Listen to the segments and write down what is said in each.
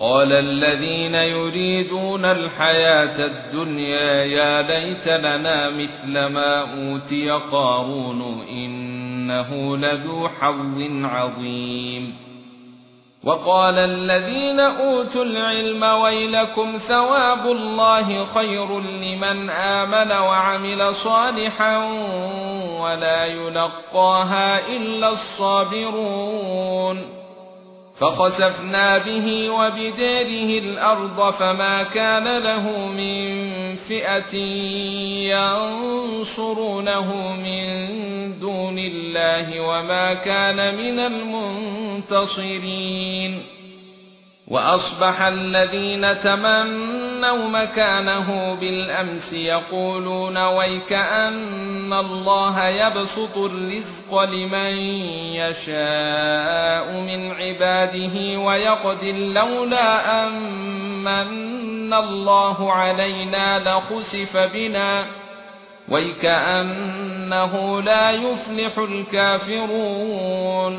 قال الذين يريدون الحياة الدنيا يا ليت لنا مثل ما أوتي قارون إنه لذو حظ عظيم. وقال الذين أوتوا العلم ويلكم ثواب الله خير لمن آمن وعمل صالحا ولا يلقاها إلا الصابرون. فخسفنا به وبداره الأرض فما كان له من فئة ينصرونه من دون الله وما كان من المنتصرين. وأصبح الذين تمنوا مكانه بالأمس يقولون ويك أن الله يبسط الرزق لمن يشاء من عباده ويقدر لولا أن الله علينا لخسف بنا. ويكأنه لا يفلح الكافرون.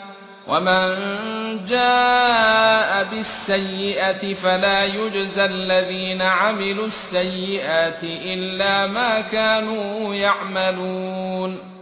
ومن جاء بالسيئه فلا يجزى الذين عملوا السيئات الا ما كانوا يعملون